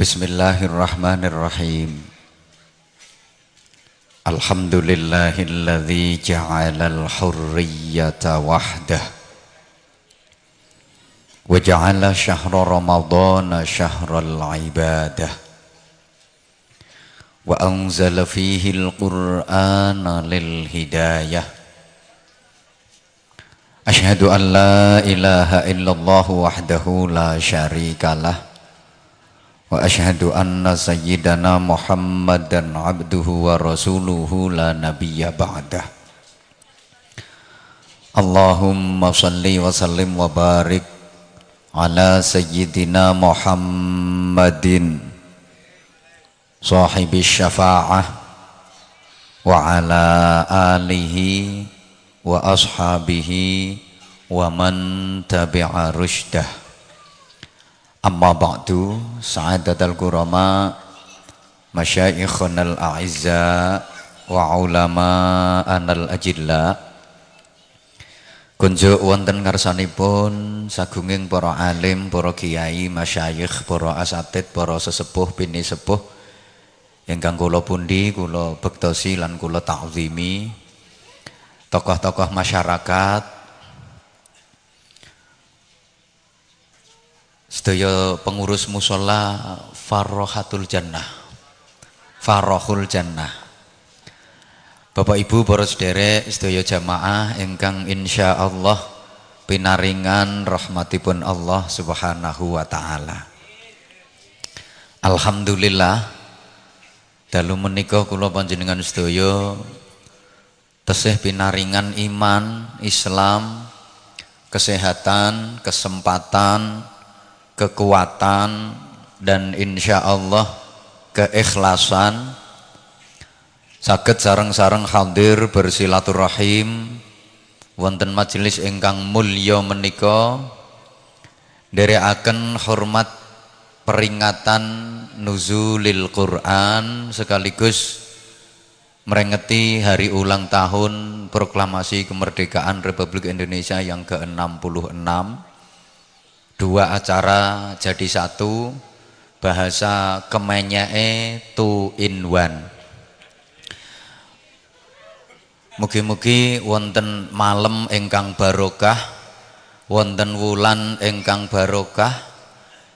بسم الله الرحمن الرحيم الحمد لله الذي جعل الحرية وحده وجعل شهر رمضان شهر العبادة وأنزل فيه القرآن للهداية أشهد أن لا إله إلا الله وحده لا شريك له وأشهد أن سيدنا محمدا عبده ورسوله لا نبي بعده. اللهم صل وسلم وبارك على سيدنا محمد صاحب الشفاعة وعلى آله وأصحابه ومن تبع رشده. Amma ba'du sa'adatul kurama Masyaikhunal a'izza Wa ulama anal ajilla. Kunjuk wonten ngarsanipun sagunging para alim, para kiai, masyayikh, para asatid, para sesepuh, bini sepuh. Ingkang kula pundi kula bektosi lan kula ta'zimi tokoh-tokoh masyarakat Sedaya pengurus musola Farrohatul Jannah. Farrohul Jannah. Bapak Ibu para sederek sedaya jamaah ingkang Allah pinaringan rahmatipun Allah Subhanahu wa taala. Alhamdulillah dalu menika kula panjenengan sedaya tesih pinaringan iman, Islam, kesehatan, kesempatan, kekuatan dan insya Allah keikhlasan. Sakit sarang-sarang hadir bersilaturahim. Wonten majelis ingkang mulya menika akan hormat peringatan nuzulil Quran sekaligus merengeti hari ulang tahun proklamasi kemerdekaan Republik Indonesia yang ke-66 dua acara jadi satu bahasa kemenyae two in one. Mugi-mugi wonten malam engkang barokah wonten wulan engkang barokah.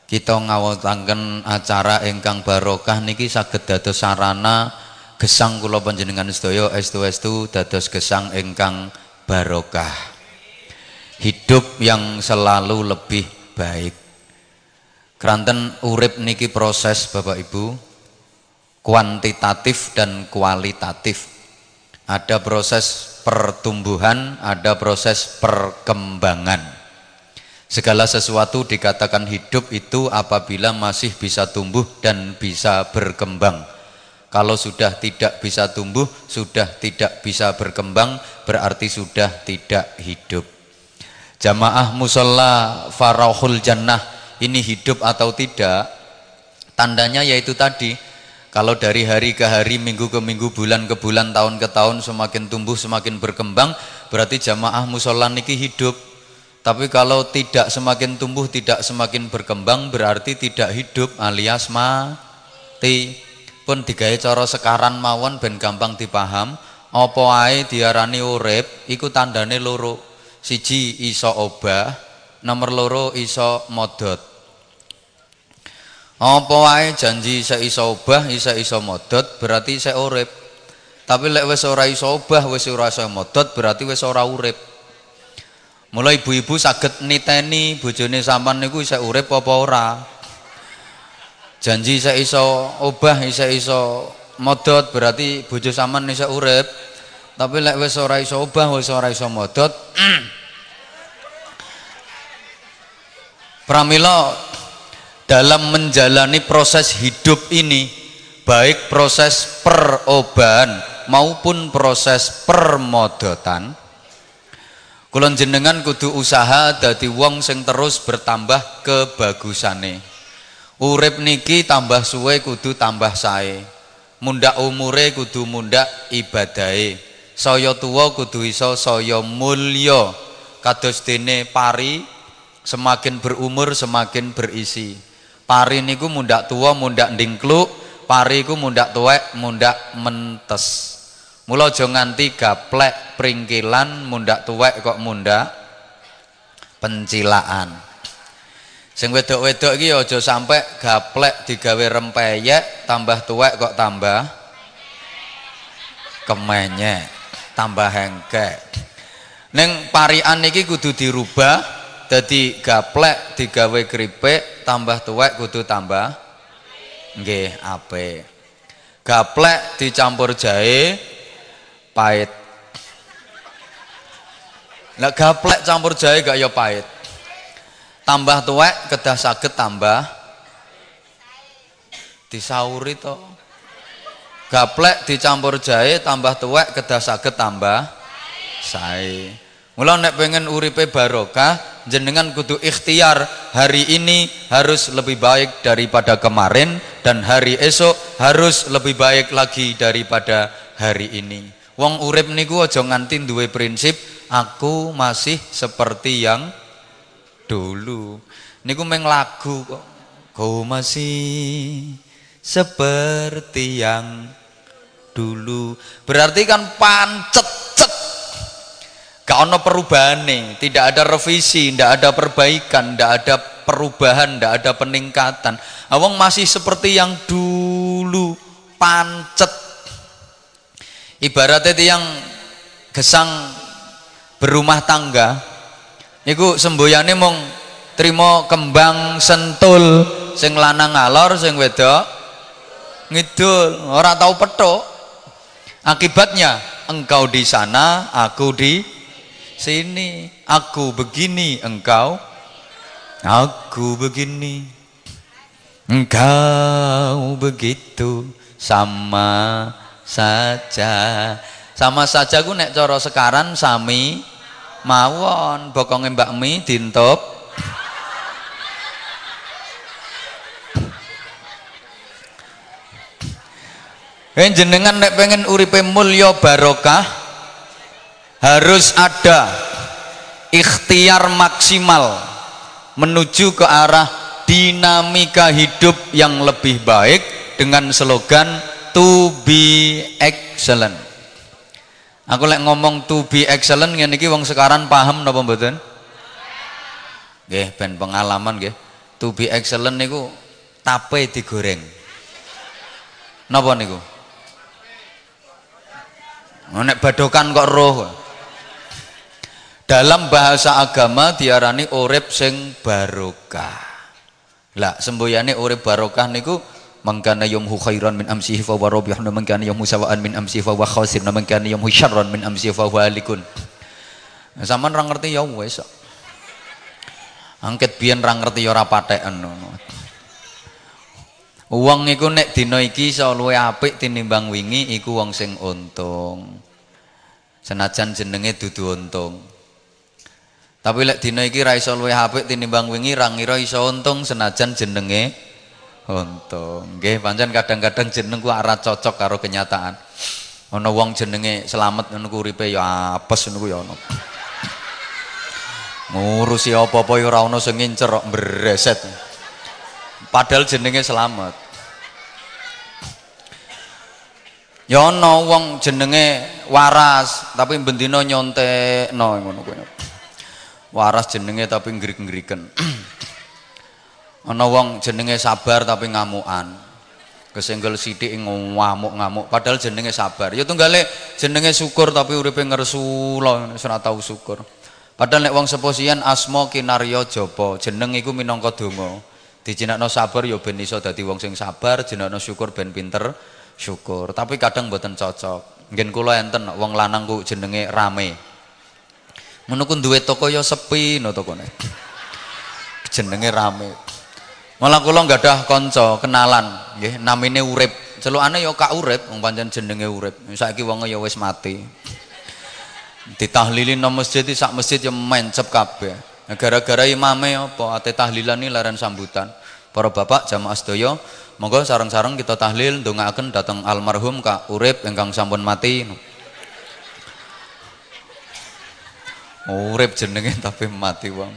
Kita ngawutaken acara engkang barokah niki saged dados sarana gesang kula panjenengan sedaya estu-estu dados gesang engkang barokah. Hidup yang selalu lebih baik. Keranten urip niki proses Bapak Ibu kuantitatif dan kualitatif. Ada proses pertumbuhan, ada proses perkembangan. Segala sesuatu dikatakan hidup itu apabila masih bisa tumbuh dan bisa berkembang. Kalau sudah tidak bisa tumbuh, sudah tidak bisa berkembang, berarti sudah tidak hidup. Jamaah musola farahul jannah ini hidup atau tidak? Tandanya yaitu tadi, kalau dari hari ke hari, minggu ke minggu, bulan ke bulan, tahun ke tahun semakin tumbuh, semakin berkembang, berarti jamaah musola niki hidup. Tapi kalau tidak semakin tumbuh, tidak semakin berkembang, berarti tidak hidup alias mati. Pun digawe cara sekarang mawon ben gampang dipaham, apa ae diarani urip, iku tandane loro siji iso obah nomor loro iso modot. Apa wae janji saya iso obah isa iso modot berarti saya urip. Tapi lek wis ora iso obah wis ora iso modot berarti wis ora urip. Mulai ibu-ibu saged niteni bojone sampean niku isih urip apa ora. Janji saya iso obah isa iso modot berarti bojo sampean isih urip tapi lek wis ora iso obah wis ora iso modot. Pramila dalam menjalani proses hidup ini baik proses perobahan maupun proses permodotan kulon jenengan kudu usaha dadi wong sing terus bertambah kebagusane. Urip niki tambah suwe kudu tambah sae. Mundak umure kudu mundak ibadahe saya tuwa kudu iso saya mulya kados dene pari semakin berumur semakin berisi Pari niku mundak tua, mundak ndingkluk, pari iku mundak tuwek, mundak mentes. Mula aja nganti gaplek pringkilan mundak tuwek kok mundak pencilaan. Sing wedok-wedok iki aja sampe gaplek digawe rempeyek, tambah tuwek kok tambah kemenyek, tambah hengkek. Neng parian iki kudu dirubah dadi gaplek digawe keripik tambah tuwek kudu tambah nggih apik. Gaplek dicampur jahe pahit. Lah gaplek campur jahe gak ya pahit. Tambah tuwek kedah saged tambah disauri to. Gaplek dicampur jahe tambah tuwek kedah saged tambah sae. Mula nek pengen uripe barokah, jenengan kudu ikhtiar hari ini harus lebih baik daripada kemarin dan hari esok harus lebih baik lagi daripada hari ini. Wong urip niku aja nganti duwe prinsip aku masih seperti yang dulu. Niku meng lagu kok. Kau masih seperti yang dulu. Berarti kan pancet Gak ono perubahan nih, tidak ada revisi, tidak ada perbaikan, tidak ada perubahan, tidak ada peningkatan. Awang masih seperti yang dulu, pancet. Ibaratnya yang gesang berumah tangga, niku semboyane mong terima kembang sentul, sing lanang ngalor, sing wedok ngidul, ora tahu petok. Akibatnya engkau di sana, aku di sini. Aku begini engkau. Aku begini. Engkau begitu. Sama saja. Sama saja ku nek coro sekarang sami mawon. Bokonge Mbak Mi dintop jenengan nek pengen uripe mulya barokah harus ada ikhtiar maksimal menuju ke arah dinamika hidup yang lebih baik dengan slogan to be excellent. Aku lek ngomong to be excellent ngene iki wong sekarang paham napa mboten? Nggih ben pengalaman nggih. To be excellent niku tape digoreng. Napa niku nek badokan kok roh. Dalam bahasa agama diarani urip sing barokah. Lah semboyane urip barokah niku mangkana yumhu khairan min amsihi fa wa mangkana yumhu sawaan min amsihi fa wa mangkana yumhu syarran min amsihi fa huwa halikun. Nah, sampean ra ngerti ya wis. Angket biyen ra ngerti ya ora patheken ngono Wong iku nek dina iki iso luwe apik tinimbang wingi iku wong sing untung. Senajan jenenge dudu untung. Tapi lek dina iki ra iso luwih apik tinimbang wingi ra ngira iso untung senajan jenenge untung. Nggih, pancen kadang-kadang jeneng ku ora cocok karo kenyataan. Ana wong jenenge selamat ngono ku uripe ya apes ngono ku ya ana. Ngurusi apa-apa ya ora ana sing ngincer kok mbreset. Padahal jenenge selamat. Ya ana wong jenenge waras tapi bendina nyontekno ngono kuwi. Waras jenenge tapi ngrik-ngriken ana wong jenenge sabar tapi ngamukan. Kesenggel sithik ngamuk-ngamuk padahal jenenge sabar. Ya tunggale jenenge syukur tapi uripe ngersu lho ora tau syukur. Padahal nek wong seposian asma kinarya jaba jeneng iku minangka donga. Dijinakno sabar ya ben iso dadi wong sing sabar jenakno syukur ben pinter syukur tapi kadang mboten cocok ngen kula enten wong lanang ku jenenge rame Ngono ku duwe toko ya sepi no tokone. Jenenge rame. Malah kula ada kanca kenalan nggih namine Urip. Celukane ya Kak Urip wong pancen jenenge Urip. Saiki wong ya wis mati. Ditahlili nang masjid sak masjid ya mencep kabeh. Gara-gara imame apa ate tahlilan ini laren sambutan. Para bapak jamaah sedaya, monggo sareng-sareng kita tahlil ndongaaken datang almarhum Kak Urip ingkang sampun mati. urip jenenge tapi mati wong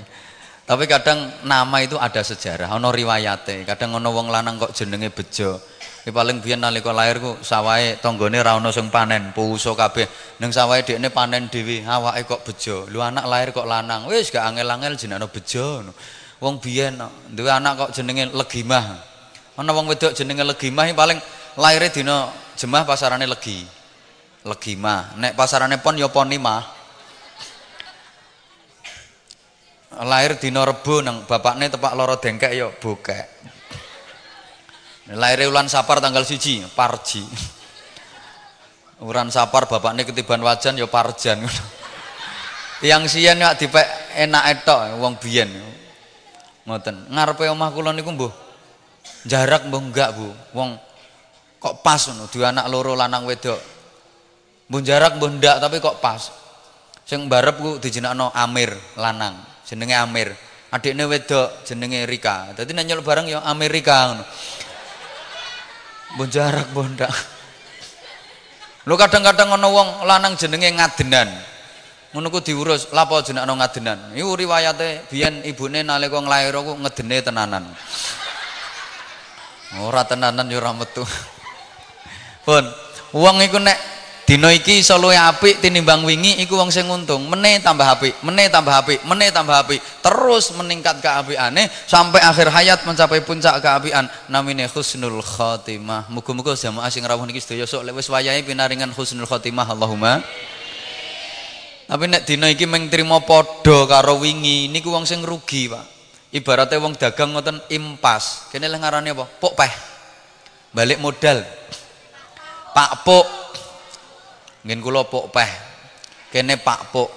Tapi kadang nama itu ada sejarah, ono riwayate. Kadang ono wong lanang kok jenenge Bejo. Ki paling biyen nalika lahir ku sawahe tanggane ra ono sing panen, puso kabeh. Ning sawahe dekne panen dhewe, awake kok Bejo. Lu anak lahir kok lanang. Wis gak angel-angel jenenge Bejo. Wong biyen duwe anak kok jenenge Legimah. Ana wong wedok jenenge Legimah paling lahirnya dina Jemah pasarane Legi. Legimah. Nek pasarane Pon ya Ponimah. lahir dina Rebo nang bapakne tepak loro dengkek ya bokek. Lahir ulan Sapar tanggal siji Parji. Uran Sapar bapakne ketiban wajan ya Parjan. Tiang siyen ya dipek enak etok wong biyen. Ngoten. Ngarepe omah kula niku mbuh jarak mbuh enggak, Bu. Wong kok pas ngono, dua anak loro lanang wedok. Mbuh jarak mbuh ndak tapi kok pas. Sing mbarep ku dijenakno Amir lanang jenenge Amir adiknya wedok jenenge Rika jadi nanya bareng ya Amerika ngono jarak bondak lu kadang-kadang ngono wong lanang jenenge ngadenan ku diurus lapo jenakno ngadenan iku riwayate biyen ibune nalika nglair ku ngedene tenanan ora tenanan ya ora metu pun wong iku nek Dino iki iso luwih apik tinimbang wingi iku wong sing untung. Mene tambah apik, mene tambah apik, mene tambah apik. Terus meningkat keapiane sampai akhir hayat mencapai puncak keapian. Namine husnul khotimah. Muga-muga jamaah sing rawuh niki sedaya sok wis wayahe pinaringan husnul khotimah Allahumma. Tapi nek dina iki meng trimo padha karo wingi niku wong sing rugi, Pak. Ibaratnya wong dagang ngoten impas. Kene leh ngarane apa? Pok peh. Balik modal. Pak Pok Ngen kula pok peh. Kene Pak Pok.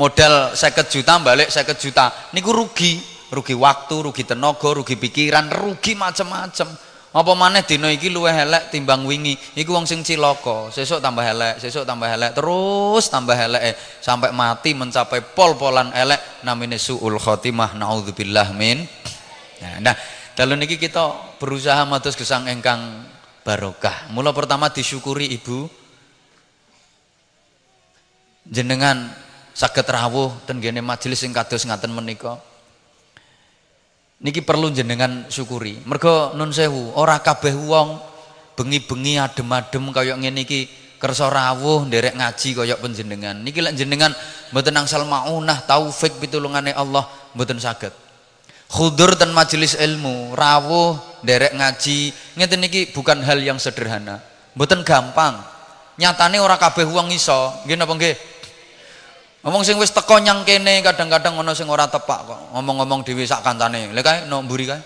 Modal 50 juta balik 50 juta. Niku rugi, rugi waktu, rugi tenaga, rugi pikiran, rugi macam-macam. Apa maneh dina iki luwih elek timbang wingi. Iku wong sing cilaka. Sesuk tambah elek, sesuk tambah elek, terus tambah elek sampai mati mencapai pol-polan elek namine suul khotimah naudzubillah min. Nah, nah dalam niki kita berusaha matus gesang engkang barokah. Mula pertama disyukuri ibu, jenengan sakit rawuh ten gene majelis sing kados ngaten menika niki perlu jenengan syukuri. Mergo nun sewu ora kabeh wong bengi-bengi adem-adem kaya ngene iki kersa rawuh nderek ngaji kaya panjenengan. Niki lek jenengan mboten angsal maunah taufik pitulungane Allah mboten saged. Khudur dan majelis ilmu rawuh nderek ngaji ngeten niki bukan hal yang sederhana. Mboten gampang. Nyatane ora kabeh wong iso. Nggih napa nggih Ngomong sing wis teko nyang kene kadang-kadang ana sing ora tepak kok. Ngomong-ngomong dhewe sak kancane. Lha kae no mburi kae.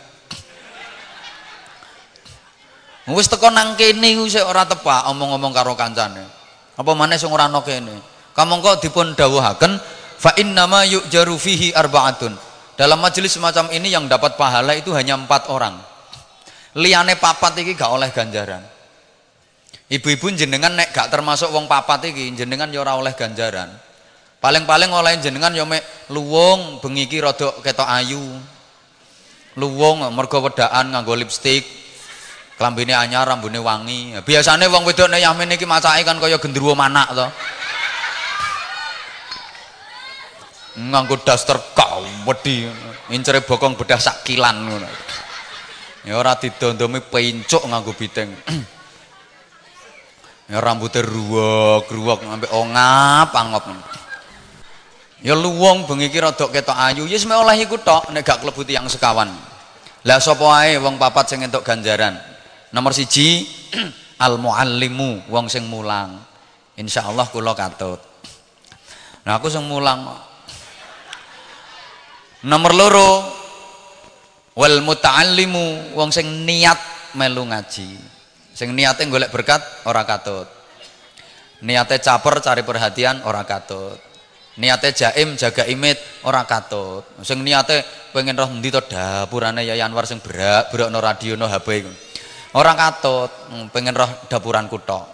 Wis teko nang kene iku sik ora tepak omong-omong karo kancane. Apa maneh sing ora ana kene. Kamangka dipun dawuhaken fa innama yujaru fihi arbaatun. Dalam majelis semacam ini yang dapat pahala itu hanya empat orang. Liane papat iki gak oleh ganjaran. Ibu-ibu jenengan nek gak termasuk wong papat iki jenengan ya ora oleh ganjaran paling-paling oleh jenengan ya mek luwung bengi iki rada ketok ayu. Luwung mergo wedaan nganggo lipstik klambine anyar rambune wangi. Biasane wong wedok nek yamin iki macake kan kaya gendruwo manak to. Nganggo daster kawedi incere bokong bedah sakilan ngono. Ya ora didondomi pincuk nganggo biteng. Ya rambutnya ruwok-ruwok sampai ongap angop Ya luwung bengi iki rada ketok ayu, ya semek oleh iku tok nek gak sekawan. Lah sapa wong papat sing entuk ganjaran. Nomor siji al muallimu, wong sing mulang. Insyaallah kula katut. Nah aku sing mulang. Nomor loro wal muta'allimu, wong sing niat melu ngaji. Sing niate golek berkat ora katut. Niate caper cari perhatian ora katut niate jaim jaga imit ora katut. Sing niate pengen roh ndi to dapurane Yai Anwar sing berak berakno radio no HP iku. Ora katut hmm, pengen roh dapuran tok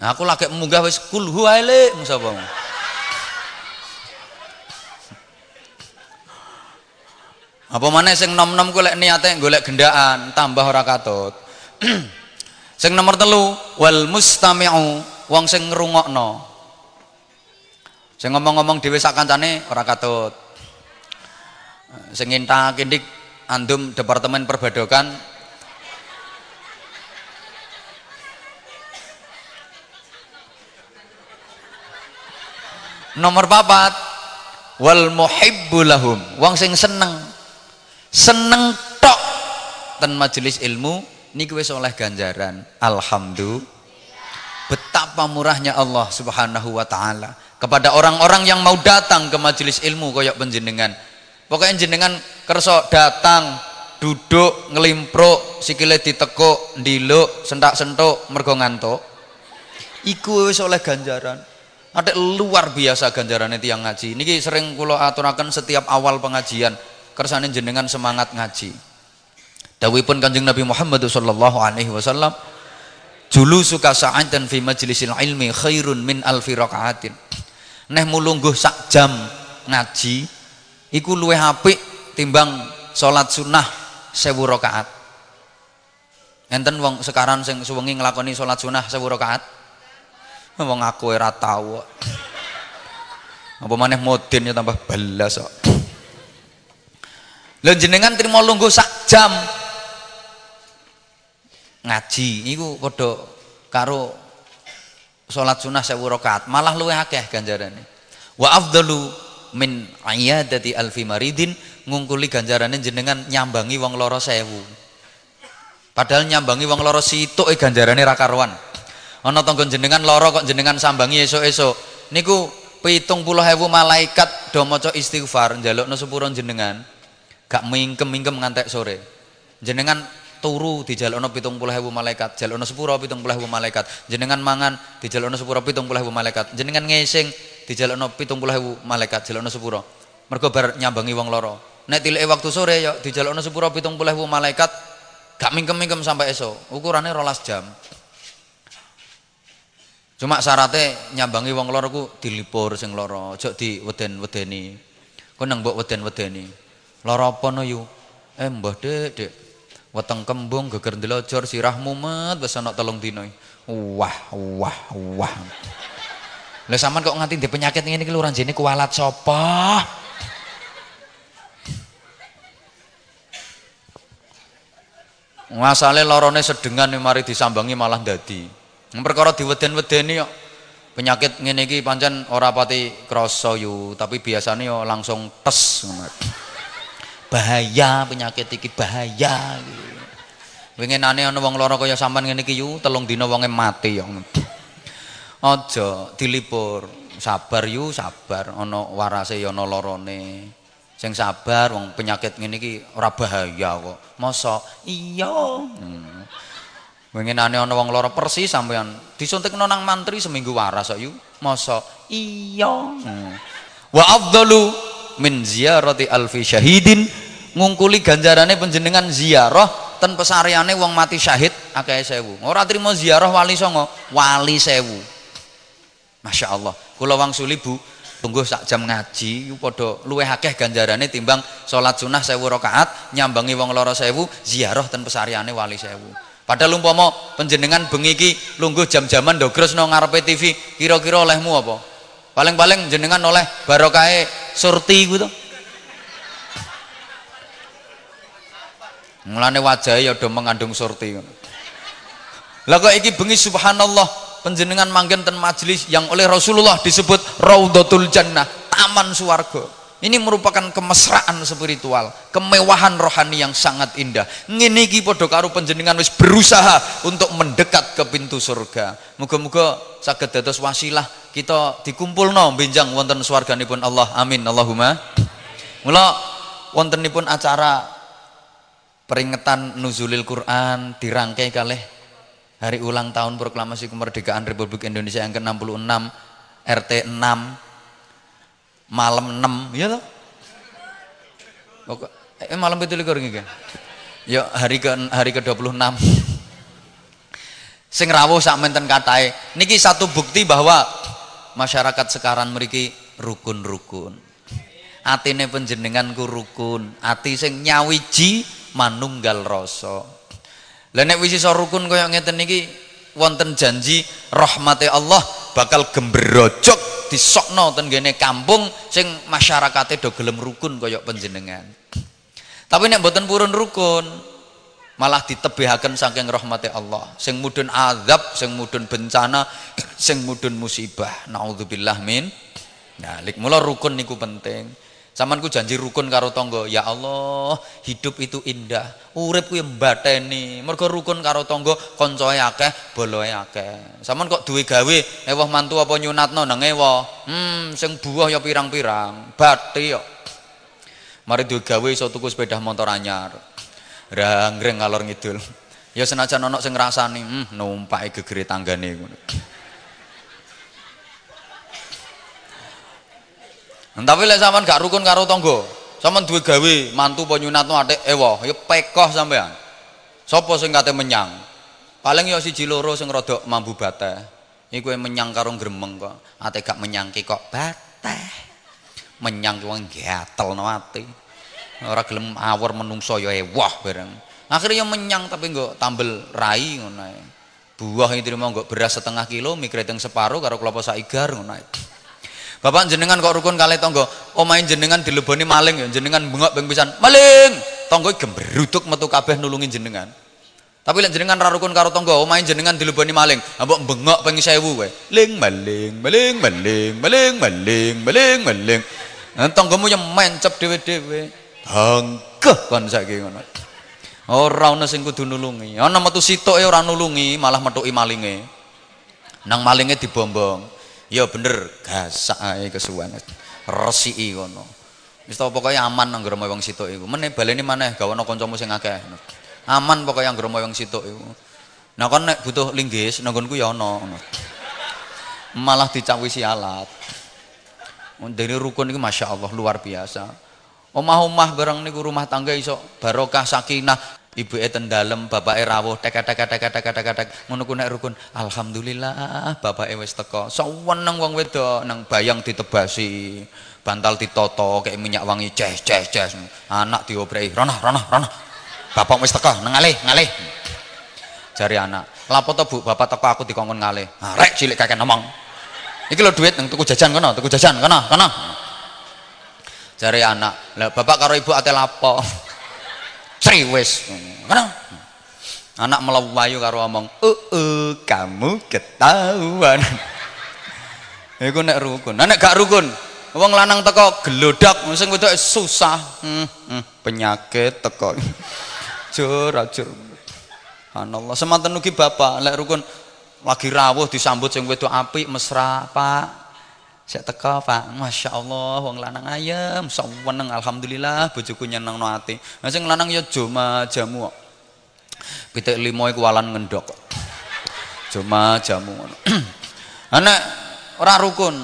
nah, aku lagi munggah wis kul huwaile sapa apa mana sing nom-nom ku lek niate golek gendaan tambah ora katut. Sing nomor telu wal mustami'u wong sing ngrungokno Sing ngomong-ngomong dhewe sak kancane ora katut. Sing ngintak kindik andum departemen perbadokan Nomor papat wal muhibbu lahum. Wong sing seneng. Seneng tok ten majelis ilmu niku wis oleh ganjaran. Alhamdulillah. Betapa murahnya Allah Subhanahu wa taala kepada orang-orang yang mau datang ke majelis ilmu koyok penjenengan. Pokoknya jenengan kerso datang duduk ngelimpro sikile ditekuk ndiluk sentak sentuk mergo ngantuk. Iku wis oleh ganjaran. Ada luar biasa ganjaran itu yang ngaji. Niki sering kula aturaken setiap awal pengajian kersane jenengan semangat ngaji. Dawuhipun Kanjeng Nabi Muhammad sallallahu alaihi wasallam julu suka sa'atan fi majlisil ilmi khairun min alfi rakaatin neh mulungguh sak jam ngaji iku luwih apik timbang salat sunnah sewu rakaat enten wong sekarang sing suwengi nglakoni salat sunnah sewu rakaat Wong aku ora tau. Apa maneh modin ya tambah balas kok. Lho jenengan trimo lungguh sak jam ngaji. Niku padha karo salat sunah sewu rakaat, malah luwih akeh ganjarane. Wa afdalu min ayadati alfi maridin ngungkuli ganjarane jenengan nyambangi wong loro sewu. Padahal nyambangi wong loro situk e ganjarane ra karuan. Ana tangga jenengan lara kok jenengan sambangi esuk-esuk. Niku pitung puluh hewu malaikat do maca istighfar njalukno sepuro jenengan. Gak mingkem-mingkem ngantek sore. Jenengan turu dijalukno pitung puluh hewu malaikat jalukno sepuro pitung puluh hewu malaikat jenengan mangan dijalukno sepuro pitung puluh hewu malaikat jenengan pitung puluh hewu malaikat jalukno sepuro mergo bar nyambangi wong loro nek tileke waktu sore yo dijalukno sepuro pitung puluh hewu malaikat gak mingkem-mingkem sampai esok ukurannya rolas jam Cuma syaratnya nyambangi wong loro ku dilipur sing loro, aja diweden-wedeni. Ku nang mbok weden-wedeni. Loro apa no yu? Eh mbah Dek, Dek. Weteng kembung geger ndelojor sirah mumet wis ana telung dina. Wah, wah, wah. Lah sampean kok nganti ndek penyakit ngene iki lho ranjene kualat sapa? Masale lorone sedengan mari disambangi malah dadi perkara diweden-wedeni kok penyakit ngene iki pancen ora pati krasa tapi biasanya yo langsung tes bahaya penyakit iki bahaya winginane ana wong lara kaya sampean ngene iki yu telung dina wonge mati yo. Aja dilipur. Sabar yu sabar. Ana warase yo ana larane. Sing sabar wong penyakit ngene iki ora bahaya kok. Mosok iya. Hmm. Winginane ana wong lara persis sampean disuntikno nang mantri seminggu waras kok yu. Masa? Iya. Hmm. Wa afdalu min ziyarati alfi syahidin ngungkuli ganjarane panjenengan ziarah ten pesareane wong mati syahid akeh sewu. Ora trimo ziarah wali songo, wali sewu. Masya Allah. Kula wangsuli Bu, tunggu sak jam ngaji padha luwih akeh ganjarane timbang salat sunah sewu rakaat nyambangi wong lara sewu ziarah ten pesareane wali sewu. Padahal umpama penjenengan bengi iki lungguh jam-jaman ndogres nang ngarepe TV, kira-kira olehmu apa? Paling-paling jenengan oleh barokahe surti ku to. Mulane wajahe ya do mengandung surti. Lah kok iki bengi subhanallah penjenengan manggen ten majelis yang oleh Rasulullah disebut Raudhatul Jannah, taman swarga. Ini merupakan kemesraan spiritual, kemewahan rohani yang sangat indah. Ngene iki padha karo panjenengan wis berusaha untuk mendekat ke pintu surga. Muga-muga saged dados wasilah kita dikumpulno benjang wonten swarganipun Allah. Amin. Allahumma. Mula wontenipun acara peringatan nuzulil Quran dirangkai kalih hari ulang tahun proklamasi kemerdekaan Republik Indonesia yang ke-66 RT 6 malam 6 ya toh? Eh malam itu likur nggih ya hari ke hari ke 26 sing rawuh sak menten katae niki satu bukti bahwa masyarakat sekarang memiliki rukun-rukun. Atine penjenengan ku rukun. Ati sing nyawiji manunggal rasa. Lha nek wis iso rukun ngeten niki wonten janji rahmate Allah bakal gembrojok disokno ten gene kampung sing masyarakate do gelem rukun kaya panjenengan. Tapi nek mboten purun rukun malah ditebihaken saking rahmati Allah. Sing mudun azab sing mudun bencana sing mudun musibah. Naudzubillah min nah mula rukun niku penting Samanku janji rukun karo tonggo. Ya Allah, hidup itu indah. Urip ku mbateni. Mergo rukun karo tonggo, koncoe akeh, boloe akeh. Saman kok duwe gawe, ewah mantu apa nyunatno nang ewa. Hmm, sing buah ya pirang-pirang. Bati yo. Mari duwe gawe iso tuku sepeda motor anyar. Rangreng ngalor ngidul. Ya senajan ana sing ngrasani, hmm, numpake gegere tanggane ngono. Tapi lek sampean gak rukun karo tangga, sampean duwe gawe mantu apa nyunatno atik ewa, ya pekoh sampean. Sapa sing kate menyang? Paling ya siji loro sing rada mambu bateh. Iku menyang karo gremeng kok. Ate gak menyangke kok bateh. Menyang wong gatelno ati. Ora gelem awur menungso ya ewah bareng. Akhirnya ya menyang tapi nggo tambel rai ngono ae. Buah itu mau nggo beras setengah kilo, mie kreteng separuh karo kelapa saigar ngono ae. Bapak jenengan kok rukun kali tonggo, main jenengan dileboni maling ya, jenengan bengok beng pisan, maling. Tonggo gemberuduk metu kabeh nulungi jenengan. Tapi lek jenengan ra rukun karo tonggo, main jenengan dileboni maling, ambek bengok ping 1000 kowe. Ling maling, maling, maling, maling, maling, maling, maling. Nah, tonggomu yang mencep dhewe-dhewe. Hangkeh kon saiki ngono. Ora ana sing kudu nulungi. Ana metu sitoke ora nulungi, malah metuki malinge. Nang malinge dibombong ya bener gasak ae kesuwen. Resiki ngono. Wis tau pokoke aman nang gremo wong situk iku. Meneh baleni maneh gawono kancamu sing akeh. Aman pokoke yang gremo wong situk iku. Nah kon nek butuh linggis nang nggonku ya ana. Malah dicawisi alat. Dari rukun ini masya Allah luar biasa. Omah-omah barang niku rumah tangga iso barokah sakinah ibu eten dalem bapak rawuh tek tek tek tek tek tek ngono ku rukun alhamdulillah bapak wis teko saweneng wong wedok nang bayang ditebasi bantal ditoto kayak minyak wangi ces ces ces anak diobrei rono rono rono bapak wis teko nang ngalih ngalih. Jari anak lapo to bu? Bapak teko aku dikongkon ngalih. Nah, rek cilik kakek ngomong iki lo duit nang tuku jajan kono tuku jajan kono kono. Jari anak lah bapak karo ibu ate lapo? Sriwis. Mana? Anak melawayu karo omong, "Uh, uh kamu ketahuan." Iku nek rukun. Nah, nek gak rukun, wong lanang teko gelodak, sing wedok susah. Hmm, hmm, penyakit teko. Jur, ajur. Anallah, semanten ugi bapak lek rukun lagi rawuh disambut sing wedok apik mesra, Pak. Saya teka Pak, Masya Allah, wong lanang ayam, saweneng alhamdulillah bojoku nyeneng no ati. Lanang ya joma jamu. Pitik limo iku walan ngendok. Joma jamu. Ana ora rukun.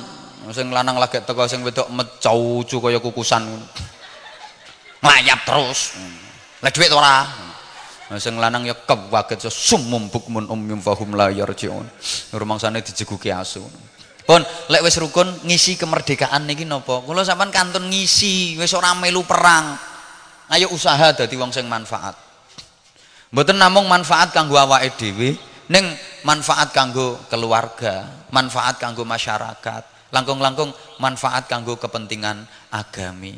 Sing lanang lagi teka sing wedok mecaucu kaya kukusan. Nglayap terus. Lah dhuwit ora. Lanang ya kewaget sumum bukmun umyum fahum la yarjiun. Rumangsane dijeguki asu. Pun lek wis rukun ngisi kemerdekaan niki napa? Kula sampean kantun ngisi, wis ora melu perang. Ayo usaha dadi wong sing manfaat. Mboten namung manfaat kanggo awake dhewe, ning manfaat kanggo keluarga, manfaat kanggo masyarakat, langkung-langkung manfaat kanggo kepentingan agami.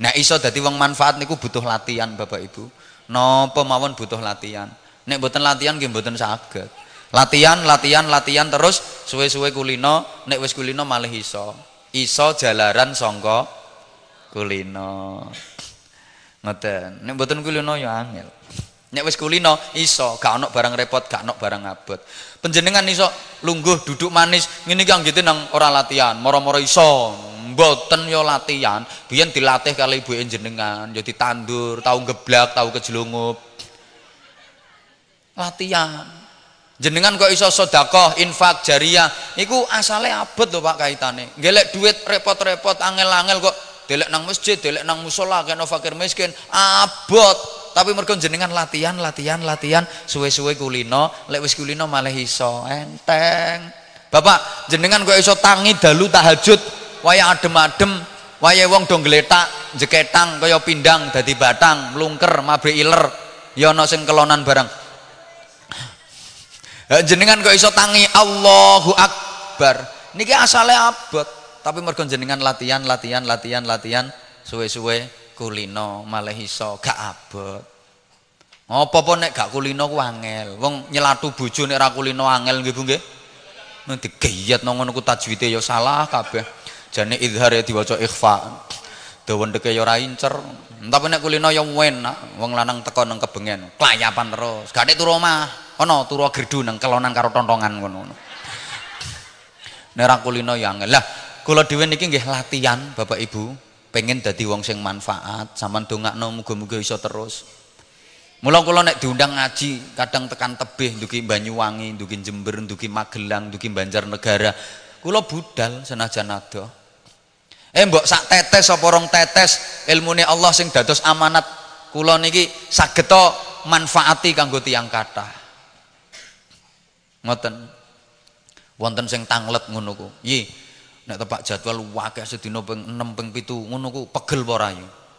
Nah iso dadi wong manfaat niku butuh latihan Bapak Ibu. Napa mawon butuh latihan. Nek mboten latihan nggih mboten saged latihan latihan latihan terus. Suwe-suwe kulino nek wis kulino malih iso. Iso jalaran songko kulino. Ngoten. Nek mboten kulino ya angel. Nek wis kulino iso. Gak ono barang repot gak ono barang abot. Penjenengan iso lungguh duduk manis. Ngene kang gitu nang ora latihan. Moro-moro iso. Mboten yo latihan. Biyen dilatih kali ibu jenengan yo ditandur tau geblak tau kejlungup. Latihan jenengan kok iso sodakoh infak jariah? Iku asalnya abot lho pak kaitane. Gelek duit repot-repot angel-angel kok delek nang masjid delek nang musola kena fakir miskin abot. Tapi mereka jenengan latihan latihan latihan suwe-suwe kulino lek wis kulino malah iso. Enteng. Bapak jenengan kok iso tangi dalu tahajud waya adem-adem waya wong dong geletak jeketang kaya pindang dadi batang melungker mabri iler. Ya sing kelonan barang jenengan kok iso tangi? Allahu Akbar. Niki asale abot tapi mergo jenengan latihan latihan latihan latihan suwe-suwe kulino malah iso gak abot. Apa-apa nek gak kulino ku angel. Wong nyelatu bojo nek ra kulino angel nggih Bu nggih? Nanti gayat nang ngono ku tajwide ya salah kabeh. Jane izhar ya diwaca ikhfa. Dawa ndeke ya incer tapi nek kulino ya enak wong lanang teko nang kebengen klayapan terus. Gak nek turu omah. Ana turu gerdu nang kelonan karo tontongan ngono. Nek ra kulino ya angel. Lah kula dhewe niki nggih latihan Bapak Ibu. Pengen dadi wong sing manfaat. Sampean dongakno muga-muga iso terus. Mula kula nek diundang ngaji kadang tekan tebih duki Banyuwangi, duki Jember, duki Magelang, duki Banjarnegara. Kula budal senajan ado. Eh mbok sak tetes apa rong tetes ilmune Allah sing dados amanat kula niki saged manfaati kanggo tiyang kathah. Ngoten. Wonten sing tanglet ngono ku. Yi, nek tepak jadwal wakil sedina ping 6 ping 7 ngono ku pegel apa ora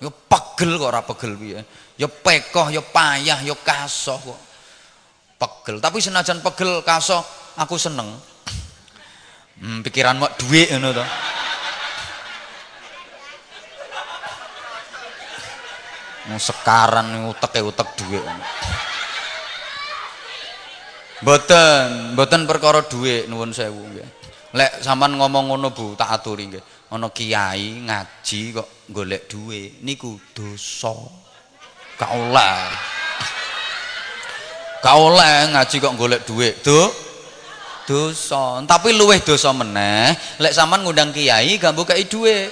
Ya pegel kok ora pegel piye. Ya pekoh, ya payah, ya kasoh kok. Pegel. Tapi senajan pegel, kasoh, aku seneng. Hmm, pikiran mau duit ngono to. Sekaran utek utek duit. Mboten, mboten perkara dhuwit nuwun sewu nggih. Lek sampean ngomong ngono Bu, tak aturi nggih. Ana kiai ngaji kok golek dhuwit niku dosa. Gak oleh. Gak oleh ngaji kok golek dhuwit. Do dosa. Tapi luweh dosa meneh lek sampean ngundang kiai gak mbokei dhuwit.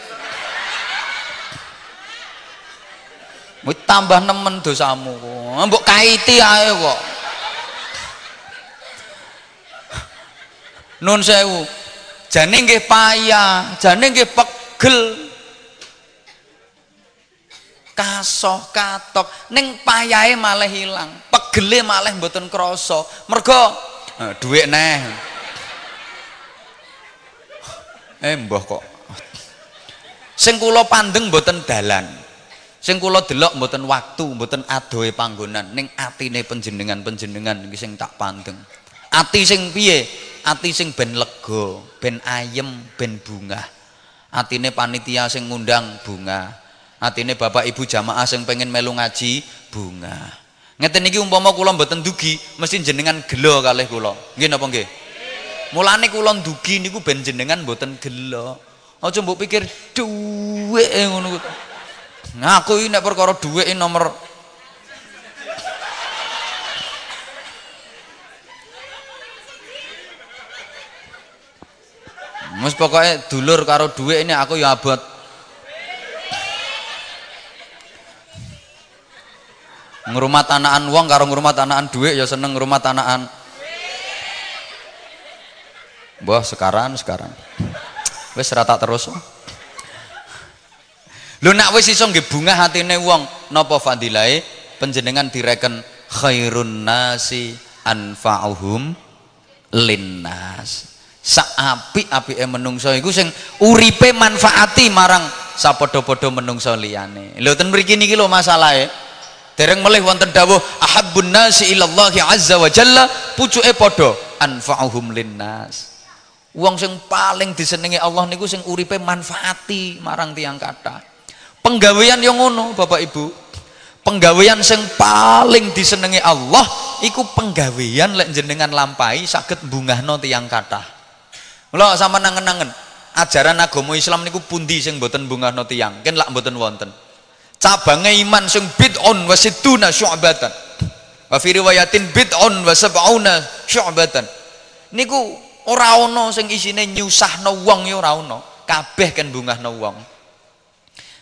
Wis tambah nemen dosamu. Mbok kaiti ae kok. Nun sewu. Jane nggih payah, jane nggih pegel. Kasoh katok ning payahe malah hilang, pegele malah mboten krasa. Mergo eh, dhuwit neh. Eh mbah kok. Sing kula pandeng mboten dalan. Sing kula delok mboten waktu, mboten adohe panggonan ning atine panjenengan-panjenengan iki sing tak pandeng. Ati sing piye? ati sing ben lega, ben ayem, ben bunga. Atine panitia sing ngundang bunga. Atine bapak ibu jamaah sing pengen melu ngaji bunga. Ngeten iki umpama kula mboten dugi, mesti jenengan gelo kalih kula. Nggih napa nggih? Mulane kula dugi niku ben jenengan mboten gelo. Aja mbok pikir dhuwit ngono. Ngaku nek perkara dhuwit nomor Mas pokoknya dulur karo duit ini aku ya abot. Ngerumat anakan wong karo ngerumat anakan duit ya seneng ngerumat anakan. Wah sekarang sekarang. Wes rata terus. Lu nak wis iso nggih bunga hatine wong napa fadilahe panjenengan direken khairun nasi anfa'uhum linnas api-api menungso iku sing uripe manfaati marang sapadha-padha menungso liyane. Lho ten mriki niki lho masalahe. Dereng melih wonten dawuh ahabbun nasi ilallahi azza wa jalla pucuke padha anfa'uhum linnas. Wong sing paling disenengi Allah niku sing uripe manfaati marang tiang kata. Penggawean yang ngono Bapak Ibu. Penggawean sing paling disenengi Allah iku penggawean lek jenengan lampai saged bungahno tiang kata. Mula sama nangen-nangen ajaran agama Islam niku pundi sing mboten bungahno tiyang, ken lak mboten wonten. Cabange iman sing bid'un wa sittuna syu'batan. Wa fi riwayatin bid'un wa sab'una syu'batan. Niku ora ana sing isine nyusahno wong ya ora ana. Kabeh kan bungahno wong.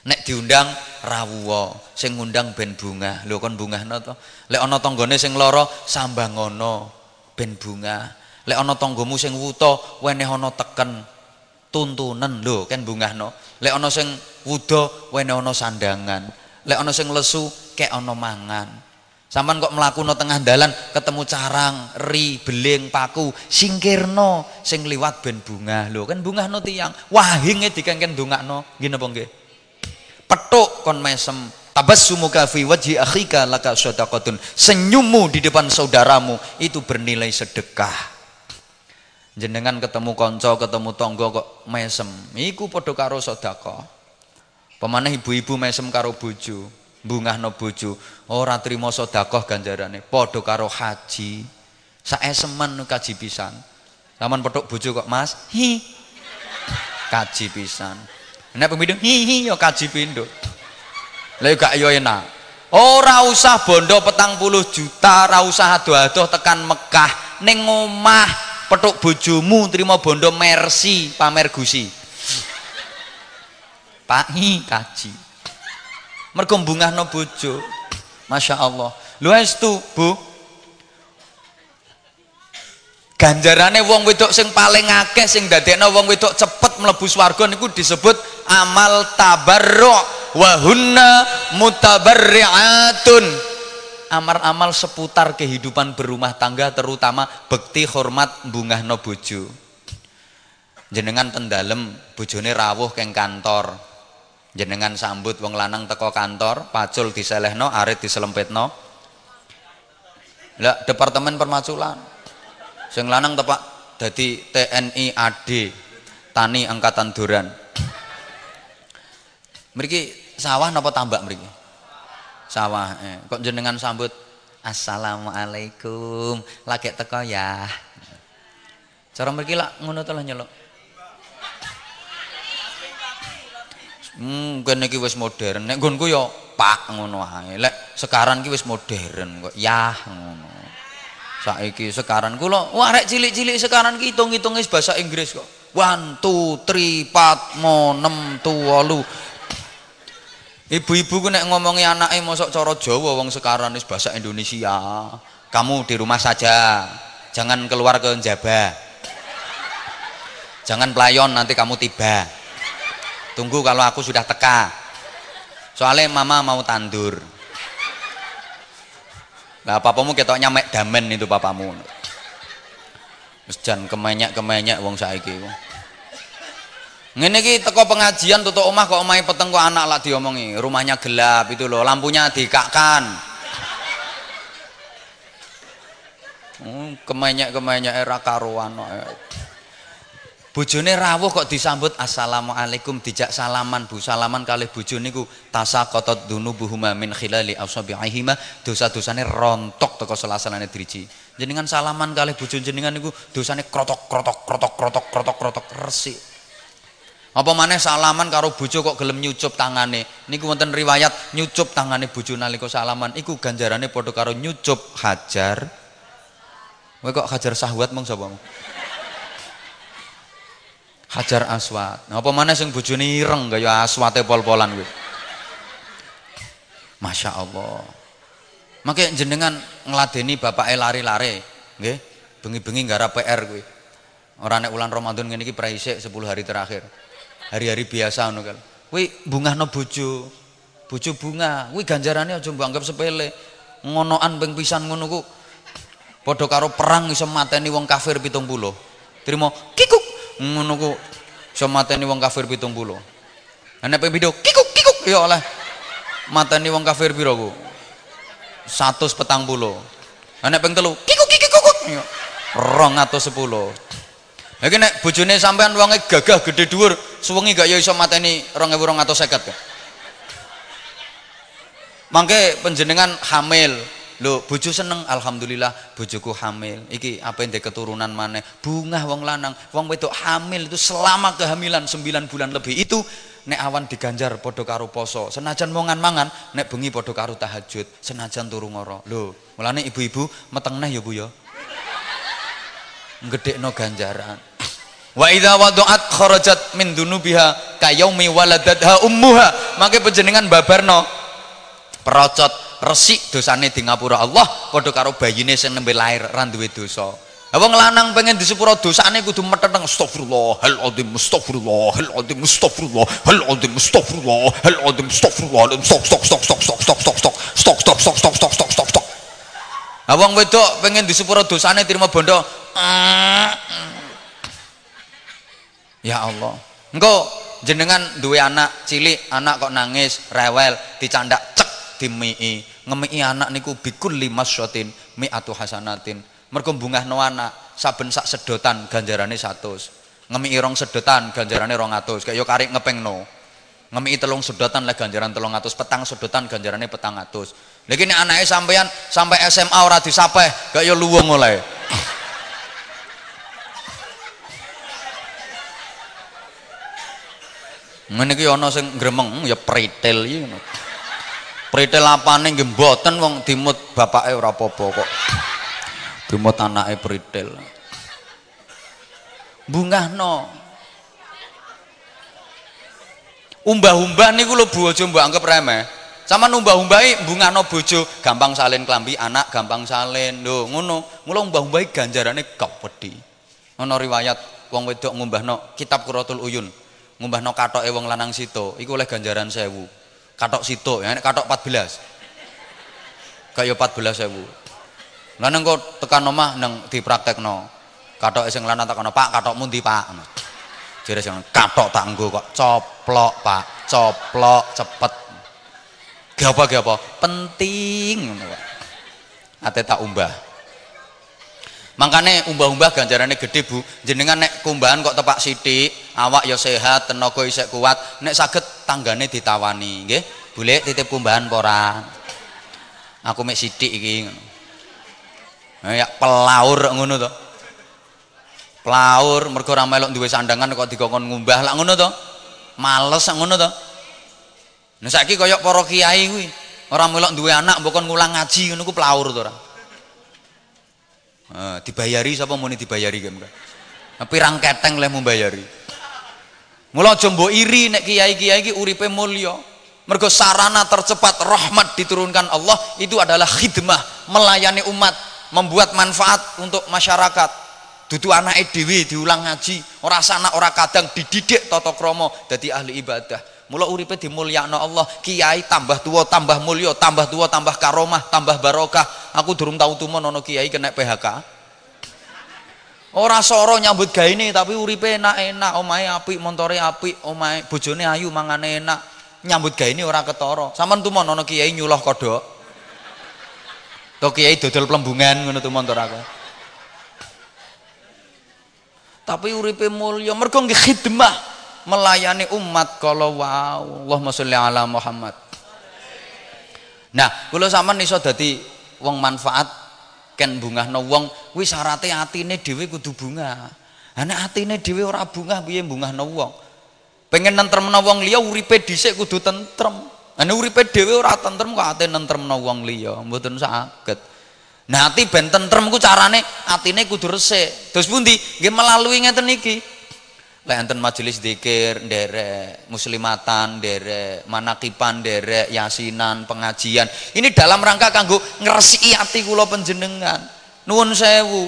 Nek diundang rawuh, sing ngundang ben bunga. Lho kon bungahno to. Lek ana tanggane sing lara sambangono ben bunga lek ana tanggamu sing weneh ana teken tuntunan lho kan bungahno lek ana sing weneh ana sandangan. Lek ana sing lesu kek ana mangan. Saman kok melakukan tengah dalan ketemu carang, ri, beling, paku, singkirno, sing liwat ben bunga lho kan bunga no tiang, wahinge dikengken dongakno, gini apa nggih? Petuk kon mesem, tabassumuka fi wajhi akhika laka sadaqatun. Senyummu di depan saudaramu itu bernilai sedekah. jenengan ketemu konco ketemu tonggo kok mesem. Iku padha karo sedekah. Pemane ibu-ibu mesem karo bojo bungahno bojo. Ora trimo sedekah ganjarane padha karo haji. Saesemen kaji pisan. Taman petuk bojo kok Mas? Hi. Kaji pisan nek pemindho hi hi yo kaji pindho. Lha gak yo enak. Ora usah bondo petang puluh juta ora usah ado-ado tekan Mekah. Ning omah petuk bojomu terima bondo mercy pamer gusi. Pak hi kaji. Mergo bungahno bojo. Masya Allah. Lu estu Bu ganjarane wong wedok sing paling akeh sing dadekno wong wedok cepet mlebu swarga niku disebut amal tabarru wa hunna mutabarriatun. Amal-amal seputar kehidupan berumah tangga terutama bekti hormat bunga no bojo. Jenengan tendalem bojone rawuh keng kantor. Jenengan sambut wong lanang teko kantor pacul diselehno arit diselempetno. Lah departemen permaculan sing lanang tepak dadi TNI AD Tani Angkatan Duran mriki sawah napa tambak mriki sawah eh. kok jenengan sambut assalamualaikum lagi teko ya cara mriki lak ngono to nyeluk Hmm, kene iki wis modern. Nek nggonku ya Pak ngono ae. Lek sekarang iki wis modern kok. Ya ngono. Saiki sekarang kula wah rek cilik-cilik sekarang iki hitung-hitung bahasa Inggris kok. 1 2 3 4 5 6 7 8 Ibu-ibu ku nek ngomongi anake mosok cara Jawa wong sekarang wis bahasa Indonesia. Kamu di rumah saja. Jangan keluar ke Jaba. Jangan pelayon nanti kamu tiba. Tunggu kalau aku sudah teka. Soalnya mama mau tandur. Lah papamu ketoknya mek damen itu papamu. Wis jan kemenyak-kemenyak wong saiki. Ngene iki teko pengajian tutup omah kok omahe peteng kok anak lah diomongi. Rumahnya gelap itu loh, lampunya dikakkan. Hmm, kemenyek-kemenyek era karuan Bojone rawuh kok disambut assalamualaikum dijak salaman Bu salaman kali bojone niku tasaqatat dunubuhuma min khilali asabi'ihima dosa-dosane rontok teko selasalane driji. Jenengan salaman kali bojo jenengan niku dosane krotok krotok krotok krotok krotok krotok resik. Apa maneh salaman karo bojo kok gelem nyucup tangane? Niku wonten riwayat nyucup tangane bojo nalika salaman iku ganjarane padha karo nyucup hajar. Kowe kok hajar sahwat mong sapa hajar aswat nah, apa maneh sing bojone ireng kaya aswate pol-polan kuwi Masya Allah Makanya jenengan ngeladeni bapak lari-lari nggih bengi-bengi gara PR kuwi ora nek ulan Ramadan ngene iki praisik 10 hari terakhir hari-hari biasa ngono kan. Kuwi bungahno bojo. Bojo bunga, kuwi ganjarane aja mbok anggap sepele. Ngonoan ping pisan ngono ku padha karo perang iso mateni wong kafir 70. Trimo kikuk ngono ku iso mateni wong kafir 70. Nek ping pindho kikuk kikuk ya oleh mateni wong kafir pira ku? 140. Nek ping telu kikuk kikuk kikuk ya 210. Lagi nek bojone sampean wonge gagah gede dhuwur, suwengi gak ya iso mateni 2250 kan. Mangke penjenengan hamil. Lho, bojo seneng alhamdulillah bojoku hamil. Iki apa yang keturunan maneh. Bunga wong lanang, wong wedok hamil itu selama kehamilan 9 bulan lebih itu nek awan diganjar padha karo poso. Senajan mongan mangan, nek bengi padha karo tahajud, senajan turu ngoro. Lho, mulane ibu-ibu meteng neh ya Bu ya. Gedekno ganjaran. Wa idza wada'at kharajat min dunubiha kayaumi waladatha ummuha. Maka panjenengan babarno perocot resik dosane di ngapura Allah padha karo bayine sing nembe lahir ra duwe dosa. Wong lanang pengen disepuro dosane kudu meteng astagfirullah hal azim astagfirullah hal azim astagfirullah hal azim astagfirullah hal azim astagfirullah stok stok stok stok stok stok stok stok stok stok stok stok stok stok stok stok Wong wedok pengen disepuro dosane terima bondo Ya Allah. Engko jenengan duwe anak cilik, anak kok nangis, rewel, dicandak cek dimii. Ngemii anak niku bikul lima syotin mi'atu hasanatin. Mergo no anak saben sak sedotan ganjarane 100 ngemi irong sedotan ganjarane 200 kayak yo karik ngepengno. Ngemi telung sedotan lah ganjaran telung atus petang sedotan ganjarannya petang atus. Lagi ini anaknya sampean sampai SMA ora disapeh gak yo luwung oleh. Ngene iki ana sing gremeng ya pritil iki Pritil apane nggih mboten wong dimut bapake ora apa-apa kok. Dimut anake pritil. Bungahno. Umbah-umbah niku lho bojo mbok anggap remeh. Sama umbah-umbahi bungahno bojo gampang salin klambi anak gampang salin. Lho ngono. Mula umbah-umbahi ganjarane kepedi. Ana riwayat wong wedok ngumbahno kitab Quratul Uyun ngumbahno katoke wong lanang sito iku oleh ganjaran sewu katok sito ya katok 14 kaya 14 sewu lah nang kok tekan omah nang dipraktekno. Katok sing lanang tekan Pak katok mundi Pak? Jere sing katok tak nggo kok coplok Pak coplok cepet. Ge apa ge apa? Penting ate tak umbah Makanya umbah-umbah ganjarannya gede bu. Jenengan nek kumbahan kok tepak sidik, awak ya sehat, tenaga isek kuat. Nek sakit tanggane ditawani, nggih. Boleh titip kumbahan pora. Aku mek sidik iki. Nah, ya pelaur ngono to. Pelaur mergo ora melok duwe sandangan kok dikongkon ngumbah lak ngono to. Males ngono to. Nah saiki kaya para kiai kuwi, ora melok duwe anak mbok kon ngulang ngaji ngono ku pelaur to ora. Uh, dibayari siapa mau dibayari kan? Pirang keteng leh membayari. Mula jombo iri nek kiai-kiai iki uripe mulya. Mergo sarana tercepat rahmat diturunkan Allah itu adalah khidmah, melayani umat, membuat manfaat untuk masyarakat. Dudu anak dhewe diulang ngaji, ora sana ora kadang dididik tata krama dadi ahli ibadah. Mula uripe dimulyakno Allah, kiai tambah tua tambah mulya, tambah tua tambah karomah, tambah barokah. Aku durung tahu tumon ana kiai kena PHK. Ora soro nyambut gawe ini tapi uripe enak-enak, omahe apik, montore apik, omahe bojone ayu mangane enak. Nyambut gawe ini ora ketara. Sampeyan tumon ana kiai nyuloh kodhok. To kiai dodol plembungan ngono tumon to aku. Tapi uripe mulya mergo nggih khidmah melayani umat kalau wow Allahumma sholli ala Muhammad. Nah kalau sama iso dadi wong manfaat ken bungahno wong kuwi syarate atine dhewe kudu bunga. Nek atine dhewe ora bunga piye bungahno wong. Pengen nentremno wong liya uripe dhisik kudu tentrem. Nek uripe dhewe ora tentrem kok ate nentremno wong liya? Mboten saged. Nah, ati ben tentrem ku carane atine kudu resik. Terus pundi? Nggih melalui ngeten iki lek enten majelis zikir derek muslimatan derek manakipan derek yasinan pengajian. Ini dalam rangka kanggo ngresiki ati kula panjenengan. Nuwun sewu.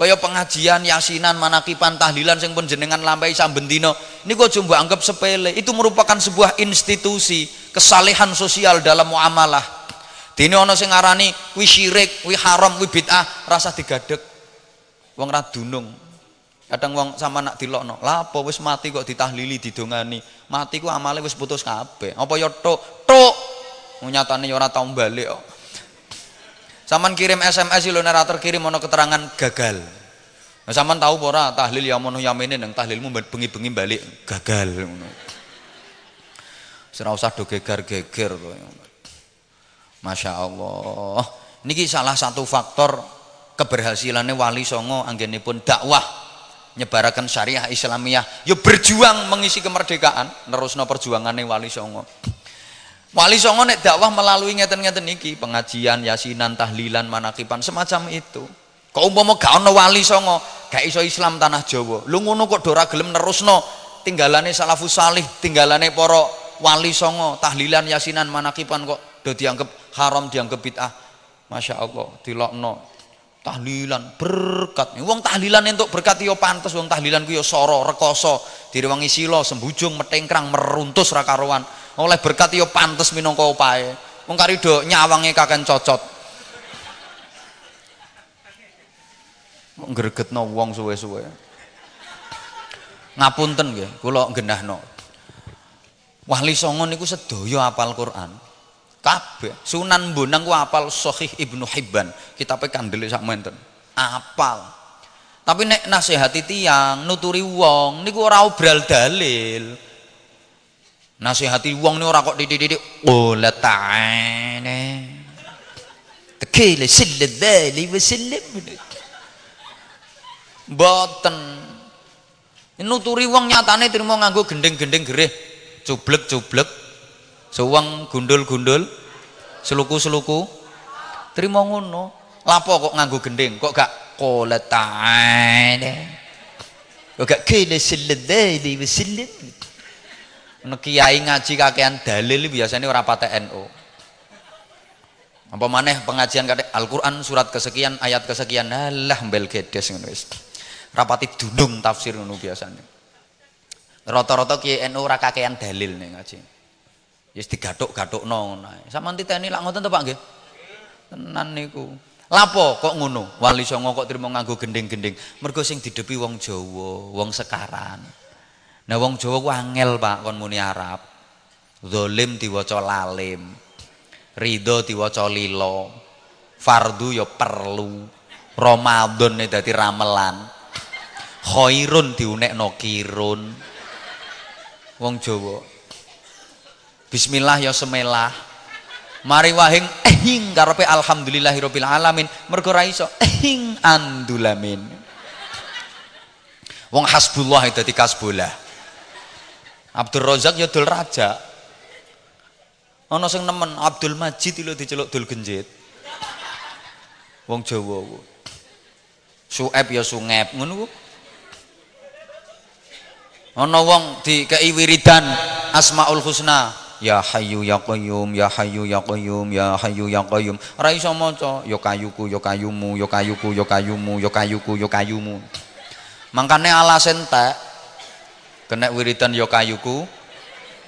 Kaya pengajian yasinan manakipan tahlilan sing panjenengan lampahi saben dina niku aja mbok anggap sepele. Itu merupakan sebuah institusi kesalehan sosial dalam muamalah. Dene ana sing ngarani kuwi syirik kuwi haram kuwi bid'ah rasa digadeg. Wong ra dunung Kadang wong sama nak dilokno, lah apa wis mati kok ditahlili didongani. Mati ku amale wis putus kabeh. Apa ya tok tok. Nyatane ya ora tau balik kok. Saman kirim SMS lho nek terkirim ono keterangan gagal. Nah, saman tahu ora tahlil ya mono yamene nang tahlilmu bengi-bengi balik gagal ngono. Ora usah do geger-geger Masya Allah. Niki salah satu faktor keberhasilannya wali songo anggenipun dakwah nyebarakan syariah Islamiyah. Ya berjuang mengisi kemerdekaan. Nerusno perjuangannya Wali Songo. Wali Songo nek dakwah melalui ngeten-ngeten iki pengajian yasinan tahlilan manakipan semacam itu. Kok umpama gak ono Wali Songo gak iso Islam tanah Jawa. Lu ngono kok dora gelem nerusno tinggalane salafus salih tinggalane para Wali Songo tahlilan yasinan manakipan kok do dianggap haram dianggap bid'ah. Masya Allah dilokno tahlilan berkat. Wong tahlilan untuk berkat yo pantes wong tahlilan ku yo soro rekoso. Direwangi silo sembujung metengkrang meruntus rakaruan oleh berkat yo pantes minangka upae. Wong karido nyawange kaken cocot. Gregetno wong suwe-suwe. Ngapunten nggih kula genahno. Wali Songo niku sedaya apal Quran kabeh. Sunan Bonang ku apal Sahih Ibnu Hibban. Kitabe kandele sak menten. Apal. Tapi nek nasihati tiang nuturi wong niku ora obral dalil. Nasihati wong niku ora kok titik-titik qula ta'ala tekile sallallahu wa sallam boten nuturi wong nyatane trimo nganggo gendeng-gendeng gerih cublek-cublek sewang gundul-gundul seluku-seluku trimo ngono lapo kok nganggo gendeng kok gak qala ta'ala kok gak sallallahu wa sallam Nek kiai ngaji kakean dalil biasanya ora patek NU. Apa maneh pengajian kate Al-Qur'an surat kesekian ayat kesekian alah mbel gedes ngono wis. Rapati dunung tafsir ngono biasanya. Rata-rata kiai NU ora kakean dalil nih ngaji. Wis digathuk-gathukno ngono. Sampeyan titeni lak ngoten to Pak nggih? Tenan niku. Lapo kok ngono? Wali songo kok trimo nganggo gending-gending. Mergo sing didepi wong Jawa, wong sekaran. Nah wong Jawa ku angel Pak kon muni Arab. Zalim diwaca lalim. Ridho diwaca lilo. Fardu ya perlu. Ramadan dadi ramelan. Khairun diunekno kirun. Wong Jawa. Bismillah ya semelah. Mari wahing ehing karepe alhamdulillahirabbil alamin mergo ra iso ehing andulamin. Wong hasbullah dadi kasbullah. Abdul Razak ya dul raja. Ana sing nemen Abdul Majid lho diceluk dul genjit. Wong Jawa ku. Ya sungep ngono ku. Ana wong dikei wiridan Asmaul Husna. Ya Hayyu ya Qayyum, ya Hayyu ya Qayyum, ya Hayyu ya Qayyum. Ora iso maca ya kayuku, ya kayumu, ya kayuku, ya kayumu, ya kayuku, ya kayumu. Mangkane alasen tak kena wiridan yo kayuku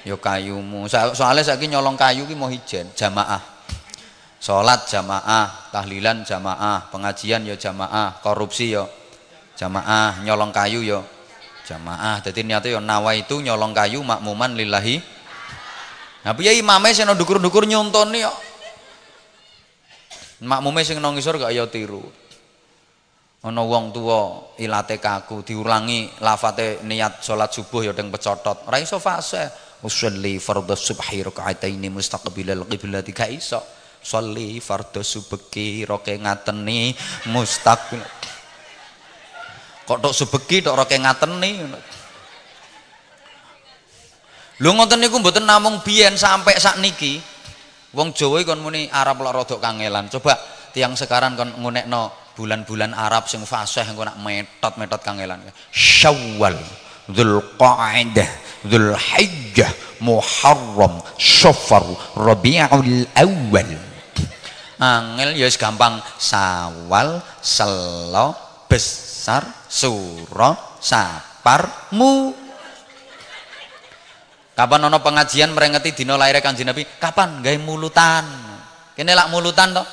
yo kayumu so, soalnya saiki nyolong kayu ki mau hijen jamaah sholat jamaah tahlilan jamaah pengajian yo jamaah korupsi yo jamaah nyolong kayu yo jamaah jadi niatnya yo nawa itu nyolong kayu makmuman lillahi nah piye imame sing dukur-dukur nyontoni yo makmume sing nang ngisor gak yo tiru. Ana wong tuwa ilate kaku diulangi lafate niat salat subuh ya teng pecotot. Ora iso fase. Usolli fardhu subhi rakaataini mustaqbilal qiblati ka iso. Sholli fardhu subki roke ngateni mustaqbil. Kok tok subeki tok roke ngateni lho ngoten niku mboten namung biyen sampai sakniki wong Jawa kon muni Arab lak rada kangelan coba tiang sekarang kon ngunekno bulan-bulan Arab sing fasih engko nak metot-metot kangelan. Syawal, Dzulqa'dah, Dzulhijjah, Muharram, Safar, Rabiul Awal. Angel ya gampang Sawal, Selo, Besar, Suro, Sapar, Mu. Kapan ono pengajian merengeti dina lahir Kanjeng Nabi? Kapan? Gawe mulutan? Kene lak mulutan toh?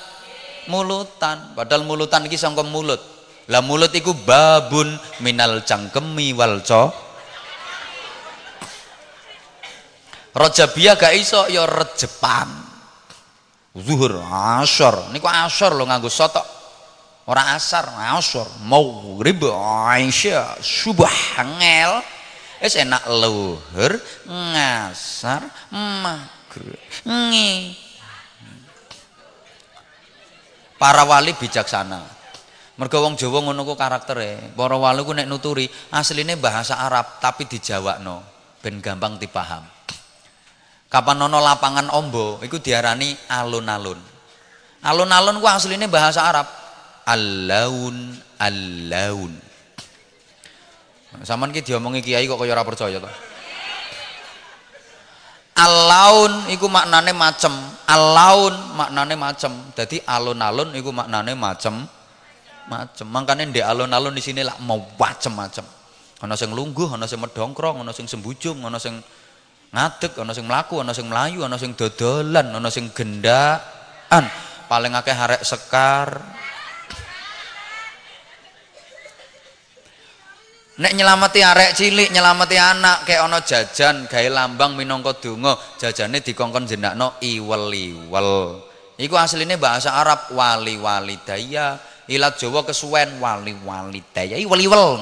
mulutan. Padahal mulutan iki sangka mulut. Lah mulut iku babun minal cangkemi wal co. Rajabiyah gak iso ya rejepan. Zuhur asar niku asar lho nganggo sotok. Ora asar asar maghrib isya subuh ngel wis enak luhur ngasar maghrib ngi para wali bijaksana. Mergo wong Jawa ngono ku karaktere. Para wali ku nek nuturi asline bahasa Arab tapi dijawakno ben gampang dipaham. Kapan nono lapangan ombo iku diarani alun-alun. Alun-alun ku asline bahasa Arab alaun alaun Saman ki diomongi kiai kok kaya ora percaya to Alaun iku maknane macem, alaun maknane macem. Jadi alun-alun iku maknane macem, macem. Makanya di alun-alun di sini lah mau macem-macem. Ana sing lungguh, ana sing medongkrong, ana sing sembujung, ana sing ngadeg, ana sing mlaku, ana sing melayu, ana sing dodolan, ana sing gendaan. Paling akeh arek sekar, Nek nyelamati arek cilik, nyelamati anak kayak ono jajan, gawe lambang minangka donga, jajane dikongkon jenakno iwel-iwel. Iku asline bahasa Arab wali-wali daya ilat Jawa kesuwen wali-wali daya wali-wel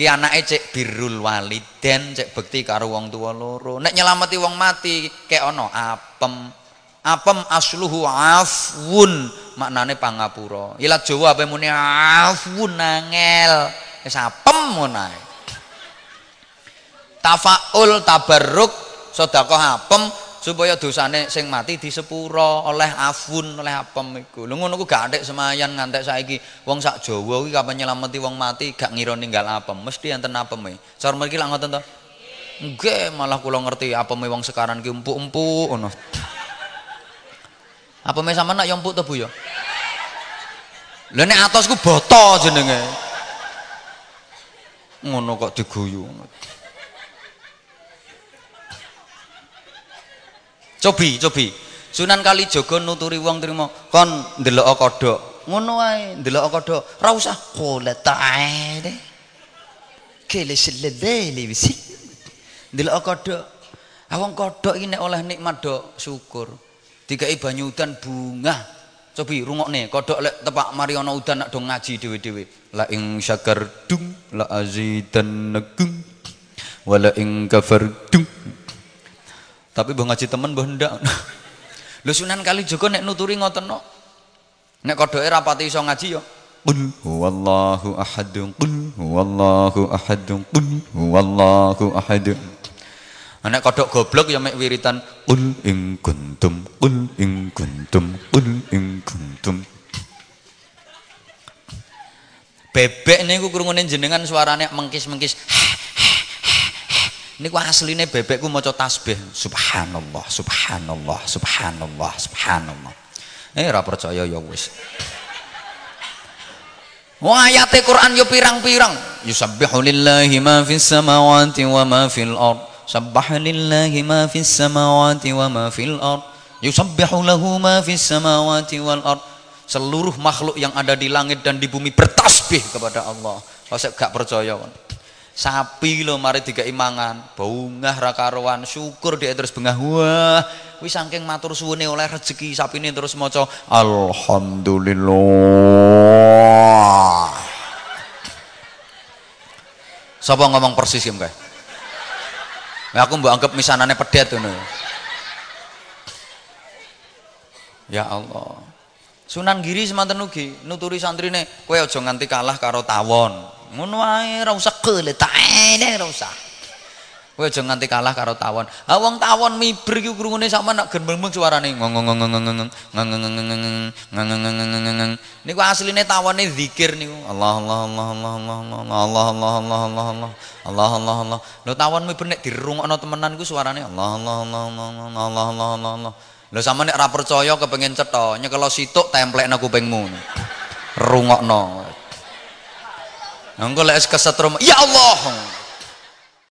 ki anake cek birrul waliden cek bekti karo wong tua loro. Nek nyelamati wong mati kek ana apem apem asluhu afwun. Maknane pangapura. Ilat Jawa apa muni afwun angel wis apem ngono tafaul tabarruk sedekah apem supaya dosane sing mati disepuro oleh afun oleh apem iku. Lho ngono ku gak antek semayan ngantek saiki wong sak Jawa kuwi kapan nyelameti wong mati gak ngira ninggal apem. Mesti enten apeme cara mriki lak ngoten to? Nggih malah kula ngerti apeme wong sekarang ki empuk-empuk ngono apeme sampean nak yo empuk to Bu yo lho nek atos ku boto jenenge ngono kok diguyu Cobi, cobi. Sunan Kalijaga nuturi wong trimo kon ndelok kodhok. Ngono wae, ndelok kodhok. Ora usah qula ta'ala. Kele selele wisi. Ndelok. Awang kodhok iki nek oleh nikmat do syukur. Dikai banyu udan bunga. Cobi rungokne kodhok lek tepak mari ana udan nak do ngaji dhewe-dhewe. La ing syakartum la azidannakum wala ing kafartum tapi mbah ngaji temen mbah ndak. Lho Sunan Kalijaga nek nuturi ngoten no. Nek kodoke rapati iso ngaji yo. Qul huwallahu ahad. Qul huwallahu ahad. Qul huwallahu ahad. Nek kodok goblok ya mek wiritan qul ing kuntum qul ing kuntum qul ing kuntum. Bebek niku krungune jenengan suarane mengkis-mengkis. Niku asline bebekku maca tasbih. Subhanallah, subhanallah, subhanallah, subhanallah. Eh ora percaya ya wis. Wah ayate Quran yo pirang-pirang. Yusabbihu lillahi ma fis samawati wa ma fil ard. Ma fis samawati wa ma fil ard. Yusabbihu lahu ma fis samawati wal ard. Seluruh makhluk yang ada di langit dan di bumi bertasbih kepada Allah. Kau gak percaya sapi lo mari tiga imangan bungah rakaruan syukur dia terus bengah wah wis saking matur suwune oleh rezeki sapi ini terus maca alhamdulillah Siapa ngomong persis ya mbak? Nah, aku mbak anggap misanane pedet tuh Ya Allah. Sunan Giri semanten ugi nuturi santrine kowe aja nganti kalah karo tawon. Ngono ae ora usah kele taene ora usah kowe aja nganti kalah karo tawon ha wong tawon miber iki krungune sama nak gembeng suarane niku asline tawone zikir niku Allah Allah Allah Allah Allah Allah Allah Allah Allah Allah Allah Allah tawon miber nek dirungokno temenan ku suarane Allah Allah Allah Allah Allah Allah Allah lho nek percaya kepengin cetha templekno kupingmu rungokno lek kesetrum, ya Allah.